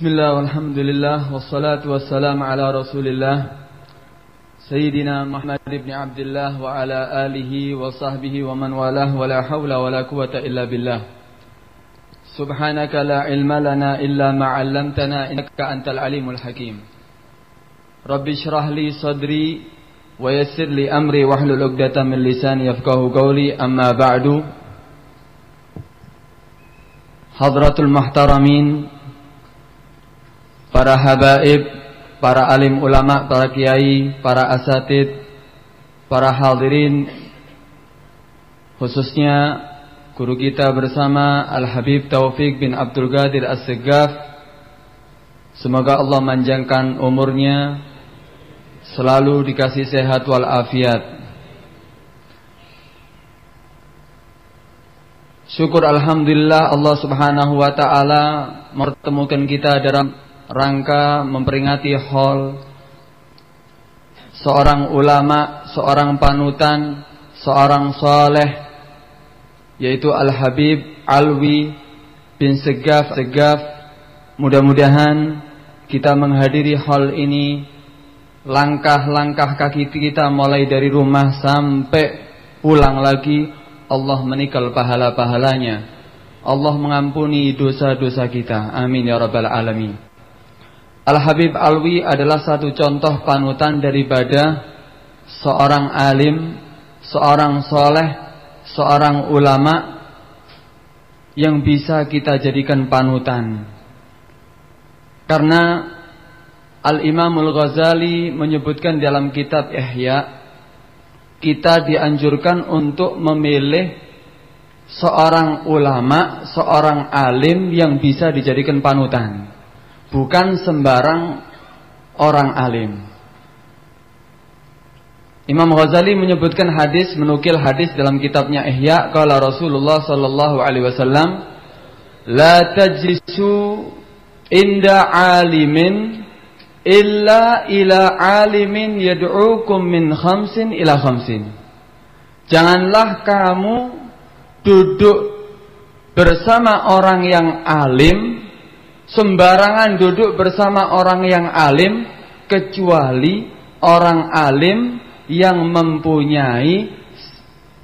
بسم الله والحمد لله والصلاة والسلام على رسول الله. سيدنا محمد بن عبد الله وعلى آله وصحبه ومن والاه ولا حول ولا قوة إلا بالله. سبحانك لا علم لنا إلا ما علمتنا إنك أنت العليم الحكيم. رب اشرح لي صدري ويسر لي أمري واحلل عقدة من لساني يفقه قولي. أما بعد حضرة المحترمين para habaib, para alim ulama, para kiai, para asatid, para hadirin khususnya guru kita bersama Al-Habib Taufik bin Abdul Qadir As-Segaf Semoga Allah manjangkan umurnya Selalu dikasih sehat walafiat. Syukur Alhamdulillah Allah subhanahu wa ta'ala Mempertemukan kita dalam rangka memperingati hall. Seorang ulama, seorang panutan, seorang soleh yaitu Al-Habib Alwi bin Segaf. Segaf mudah-mudahan kita menghadiri hall ini. Langkah-langkah kaki kita mulai dari rumah sampai pulang lagi. Allah menikal pahala-pahalanya. Allah mengampuni dosa-dosa kita. Amin ya rabbal alamin Al-Habib Alwi adalah satu contoh panutan daripada seorang alim, seorang soleh, seorang ulama yang bisa kita jadikan panutan. Karena Al-Imamul Ghazali menyebutkan dalam kitab Ihya, kita dianjurkan untuk memilih seorang ulama, seorang alim yang bisa dijadikan panutan bukan sembarang orang alim. Imam Ghazali menyebutkan hadis menukil hadis dalam kitabnya Ihya kala Rasulullah sallallahu alaihi wasallam la tajlisu inda alimin illa ila alimin yad'ukum min khamsin ila khamsin. Janganlah kamu duduk bersama orang yang alim sembarangan duduk bersama orang yang alim kecuali orang alim yang mempunyai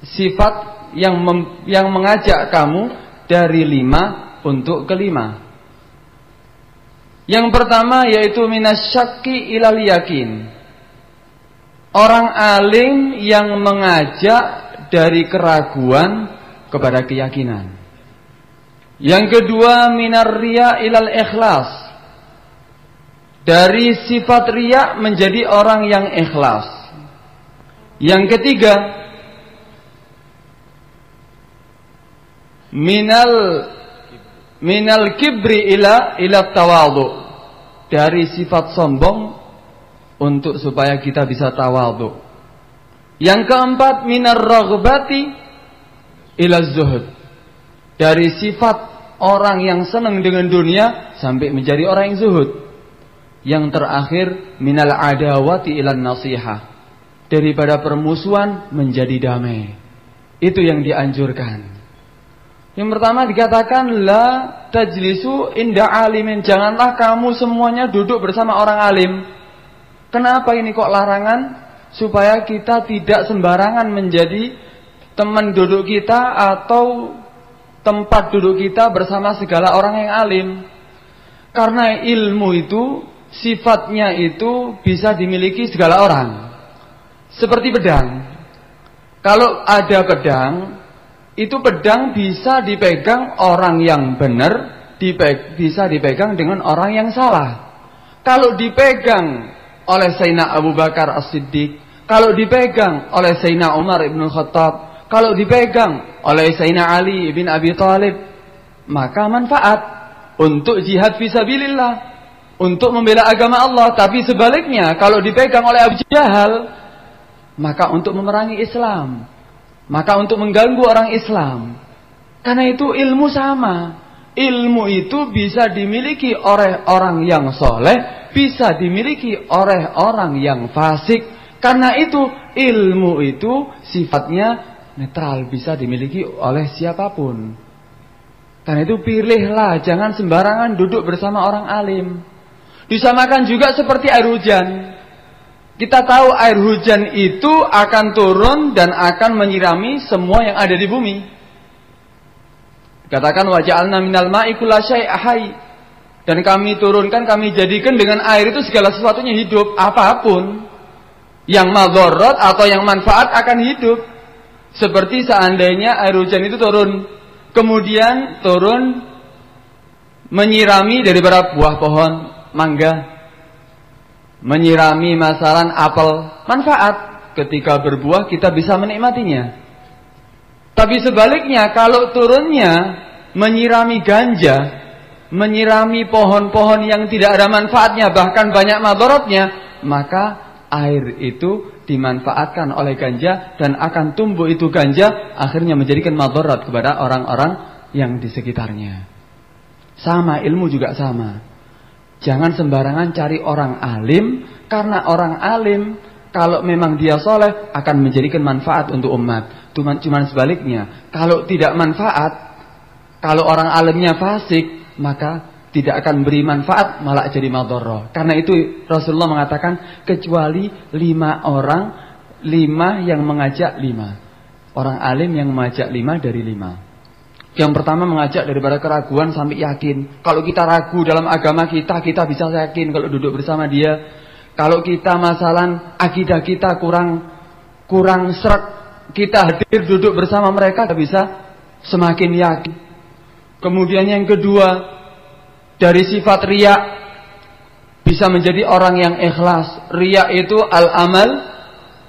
sifat yang mem, yang mengajak kamu dari lima untuk kelima. Yang pertama yaitu minasyaki ilal yakin. Orang alim yang mengajak dari keraguan kepada keyakinan. Yang kedua minar ria ilal ikhlas. Dari sifat ria menjadi orang yang ikhlas. Yang ketiga minal minal kibri ila ila tawadhu. Dari sifat sombong untuk supaya kita bisa tawadhu. Yang keempat minar raghbati ila zuhud dari sifat orang yang senang dengan dunia sampai menjadi orang yang zuhud. Yang terakhir minal adawati ilan nasihah. Daripada permusuhan menjadi damai. Itu yang dianjurkan. Yang pertama dikatakan la tajlisu inda alimin. Janganlah kamu semuanya duduk bersama orang alim. Kenapa ini kok larangan? Supaya kita tidak sembarangan menjadi teman duduk kita atau tempat duduk kita bersama segala orang yang alim. Karena ilmu itu sifatnya itu bisa dimiliki segala orang. Seperti pedang. Kalau ada pedang, itu pedang bisa dipegang orang yang benar, dipeg bisa dipegang dengan orang yang salah. Kalau dipegang oleh Sayyidina Abu Bakar As-Siddiq, kalau dipegang oleh Sayyidina Umar Ibn Khattab, kalau dipegang oleh Sayyidina Ali bin Abi Thalib, maka manfaat untuk jihad fisabilillah, untuk membela agama Allah. Tapi sebaliknya, kalau dipegang oleh Abu Jahal, maka untuk memerangi Islam, maka untuk mengganggu orang Islam. Karena itu ilmu sama. Ilmu itu bisa dimiliki oleh orang yang soleh, bisa dimiliki oleh orang yang fasik. Karena itu ilmu itu sifatnya netral bisa dimiliki oleh siapa pun. Karena itu pilihlah, jangan sembarangan duduk bersama orang alim. Disamakan juga seperti air hujan. Kita tahu air hujan itu akan turun dan akan menyirami semua yang ada di bumi. Katakan waja'alna minal ma'i kulla ahai. Dan kami turunkan, kami jadikan dengan air itu segala sesuatunya hidup, apa pun. Yang madorot atau yang manfaat akan hidup. Seperti seandainya air hujan itu turun Kemudian turun menyirami dari para buah pohon mangga. Menyirami masalan apel. Manfaat ketika berbuah kita bisa menikmatinya. Tapi sebaliknya kalau turunnya menyirami ganja, menyirami pohon-pohon yang tidak ada manfaatnya bahkan banyak madorotnya, maka air itu dimanfaatkan oleh ganja dan akan tumbuh itu ganja akhirnya menjadikan madarat kepada orang-orang yang di sekitarnya. Sama ilmu juga sama. Jangan sembarangan cari orang alim karena orang alim kalau memang dia soleh akan menjadikan manfaat untuk umat. Cuman, cuman sebaliknya, kalau tidak manfaat, kalau orang alimnya fasik, maka tidak akan beri manfaat malah jadi madorro. Karena itu Rasulullah mengatakan kecuali lima orang, lima yang mengajak lima. Orang alim yang mengajak lima dari lima. Yang pertama mengajak daripada keraguan sampai yakin. Kalau kita ragu dalam agama kita, kita bisa yakin kalau duduk bersama dia. Kalau kita masalah akidah kita kurang kurang serak, kita hadir duduk bersama mereka, kita bisa semakin yakin. Kemudian yang kedua, dari sifat riak bisa menjadi orang yang ikhlas. Riak itu al-amal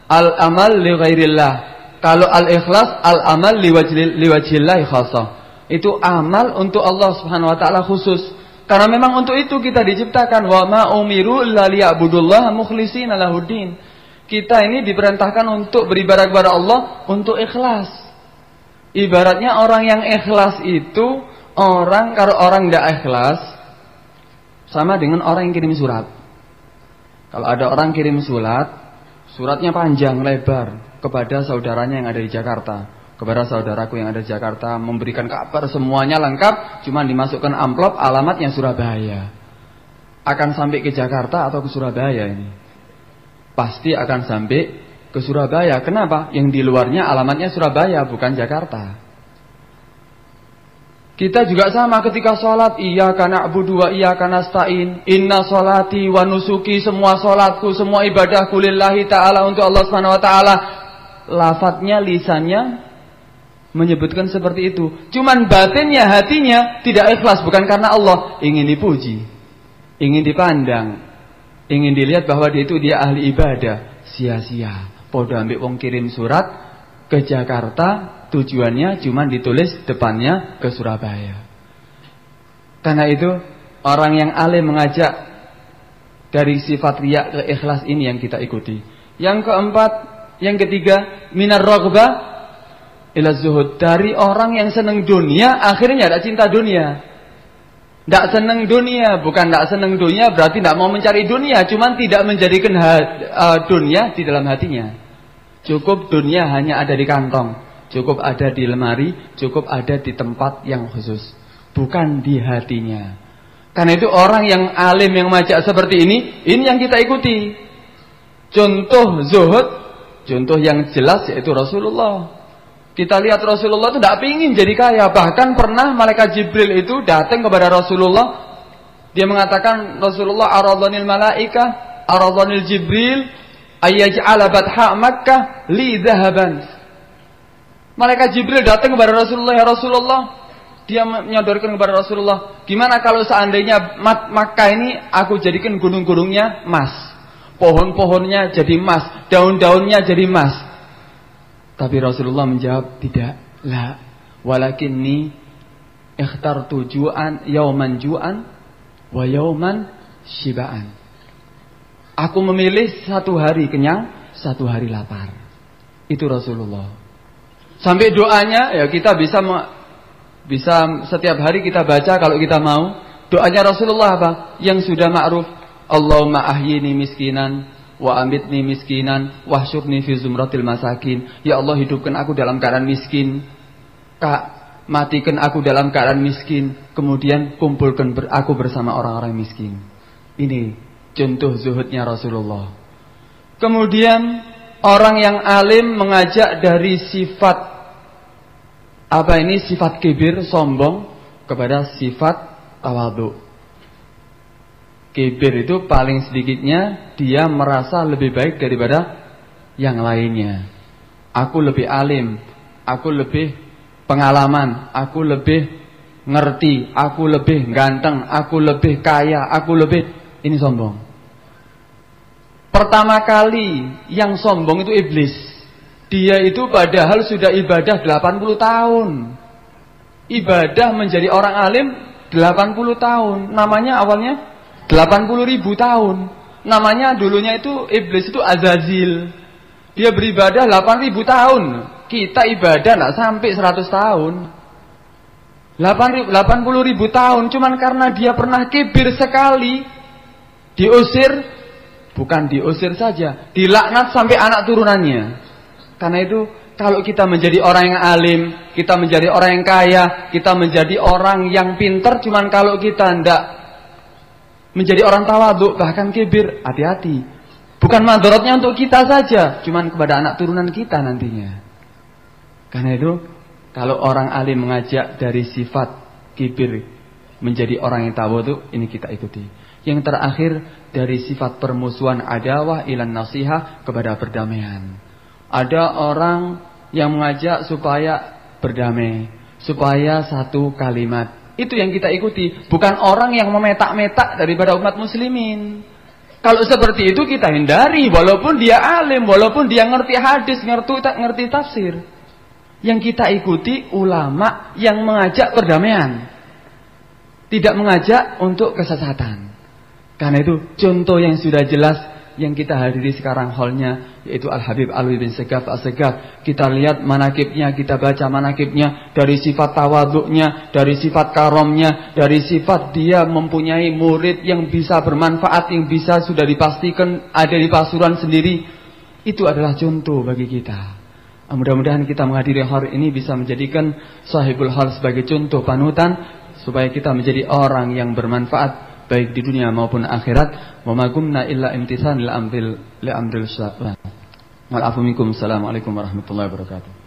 al-amal li ghairillah. Kalau al-ikhlas al-amal liwajillah khasa. Itu amal untuk Allah Subhanahu wa taala khusus. Karena memang untuk itu kita diciptakan wa ma umiru illa liya'budullah mukhlishina lahuddin. Kita ini diperintahkan untuk beribadah kepada Allah untuk ikhlas. Ibaratnya orang yang ikhlas itu orang kalau orang tidak ikhlas sama dengan orang yang kirim surat. Kalau ada orang kirim surat, suratnya panjang lebar kepada saudaranya yang ada di Jakarta, kepada saudaraku yang ada di Jakarta, memberikan kabar semuanya lengkap, cuma dimasukkan amplop alamatnya Surabaya. Akan sampai ke Jakarta atau ke Surabaya ini? Pasti akan sampai ke Surabaya. Kenapa? Yang di luarnya alamatnya Surabaya bukan Jakarta. Kita juga sama ketika sholat. Iya karena abu dua, iya karena stain. Inna sholati wa nusuki. Semua sholatku, semua ibadahku lillahi ta'ala untuk Allah subhanahu wa ta'ala. Lafadznya, lisannya menyebutkan seperti itu. Cuman batinnya, hatinya tidak ikhlas. Bukan karena Allah ingin dipuji. Ingin dipandang. Ingin dilihat bahwa dia itu dia ahli ibadah. Sia-sia. Podo ambil wong kirim surat ke Jakarta tujuannya cuma ditulis depannya ke Surabaya. Karena itu orang yang alim mengajak dari sifat riak ke ikhlas ini yang kita ikuti. Yang keempat, yang ketiga, minar rogba ila zuhud. Dari orang yang senang dunia, akhirnya tidak cinta dunia. Tidak senang dunia, bukan tidak senang dunia berarti tidak mau mencari dunia, cuman tidak menjadikan uh, dunia di dalam hatinya. Cukup dunia hanya ada di kantong. Cukup ada di lemari, cukup ada di tempat yang khusus. Bukan di hatinya. Karena itu orang yang alim yang majak seperti ini, ini yang kita ikuti. Contoh zuhud, contoh yang jelas yaitu Rasulullah. Kita lihat Rasulullah itu tidak ingin jadi kaya. Bahkan pernah malaikat Jibril itu datang kepada Rasulullah. Dia mengatakan Rasulullah aradhanil malaika, aradhanil Jibril ayyaj'ala batha Makkah li dhahaban. Malaikat Jibril datang kepada Rasulullah, ya Rasulullah. Dia menyodorkan kepada Rasulullah, gimana kalau seandainya Makkah ini aku jadikan gunung-gunungnya emas. Pohon-pohonnya jadi emas, daun-daunnya jadi emas. Tapi Rasulullah menjawab, tidak. La, walakinni ikhtar tujuan yauman ju'an wa yauman shibaan. Aku memilih satu hari kenyang, satu hari lapar. Itu Rasulullah. Sampai doanya ya kita bisa bisa setiap hari kita baca kalau kita mau. Doanya Rasulullah apa? Yang sudah ma'ruf. Allahumma ahyini miskinan wa amitni miskinan wahsyurni fi zumratil masakin. Ya Allah hidupkan aku dalam keadaan miskin. Kak, matikan aku dalam keadaan miskin, kemudian kumpulkan aku bersama orang-orang miskin. Ini contoh zuhudnya Rasulullah. Kemudian orang yang alim mengajak dari sifat apa ini sifat kibir, sombong kepada sifat tawadhu. Kibir itu paling sedikitnya dia merasa lebih baik daripada yang lainnya. Aku lebih alim, aku lebih pengalaman, aku lebih ngerti, aku lebih ganteng, aku lebih kaya, aku lebih ini sombong. Pertama kali yang sombong itu iblis. Dia itu padahal sudah ibadah 80 tahun. Ibadah menjadi orang alim 80 tahun. Namanya awalnya 80 ribu tahun. Namanya dulunya itu iblis itu Azazil. Dia beribadah 8 ribu tahun. Kita ibadah nak sampai 100 tahun. 80 ribu tahun. Cuman karena dia pernah kibir sekali. Diusir. Bukan diusir saja. Dilaknat sampai anak turunannya. Karena itu kalau kita menjadi orang yang alim, kita menjadi orang yang kaya, kita menjadi orang yang pinter, cuman kalau kita tidak menjadi orang tawaduk, bahkan kibir, hati-hati. Bukan madorotnya untuk kita saja, cuman kepada anak turunan kita nantinya. Karena itu kalau orang alim mengajak dari sifat kibir menjadi orang yang tawadhu ini kita ikuti. Yang terakhir dari sifat permusuhan adawah ilan nasihat kepada perdamaian. Ada orang yang mengajak supaya berdamai, supaya satu kalimat. Itu yang kita ikuti, bukan orang yang memetak-metak daripada umat muslimin. Kalau seperti itu kita hindari walaupun dia alim, walaupun dia ngerti hadis, ngerti ngerti tafsir. Yang kita ikuti ulama yang mengajak perdamaian. Tidak mengajak untuk kesesatan. Karena itu contoh yang sudah jelas yang kita hadiri sekarang holnya yaitu Al Habib Alwi bin Segaf As Segaf. Kita lihat manakibnya, kita baca manakibnya dari sifat tawaduknya, dari sifat karomnya, dari sifat dia mempunyai murid yang bisa bermanfaat, yang bisa sudah dipastikan ada di pasuruan sendiri. Itu adalah contoh bagi kita. Mudah-mudahan kita menghadiri hari ini bisa menjadikan sahibul hal sebagai contoh panutan supaya kita menjadi orang yang bermanfaat baik di dunia maupun akhirat. Wa ma kunna illa imtisan li amril li amril Assalamualaikum warahmatullahi wabarakatuh.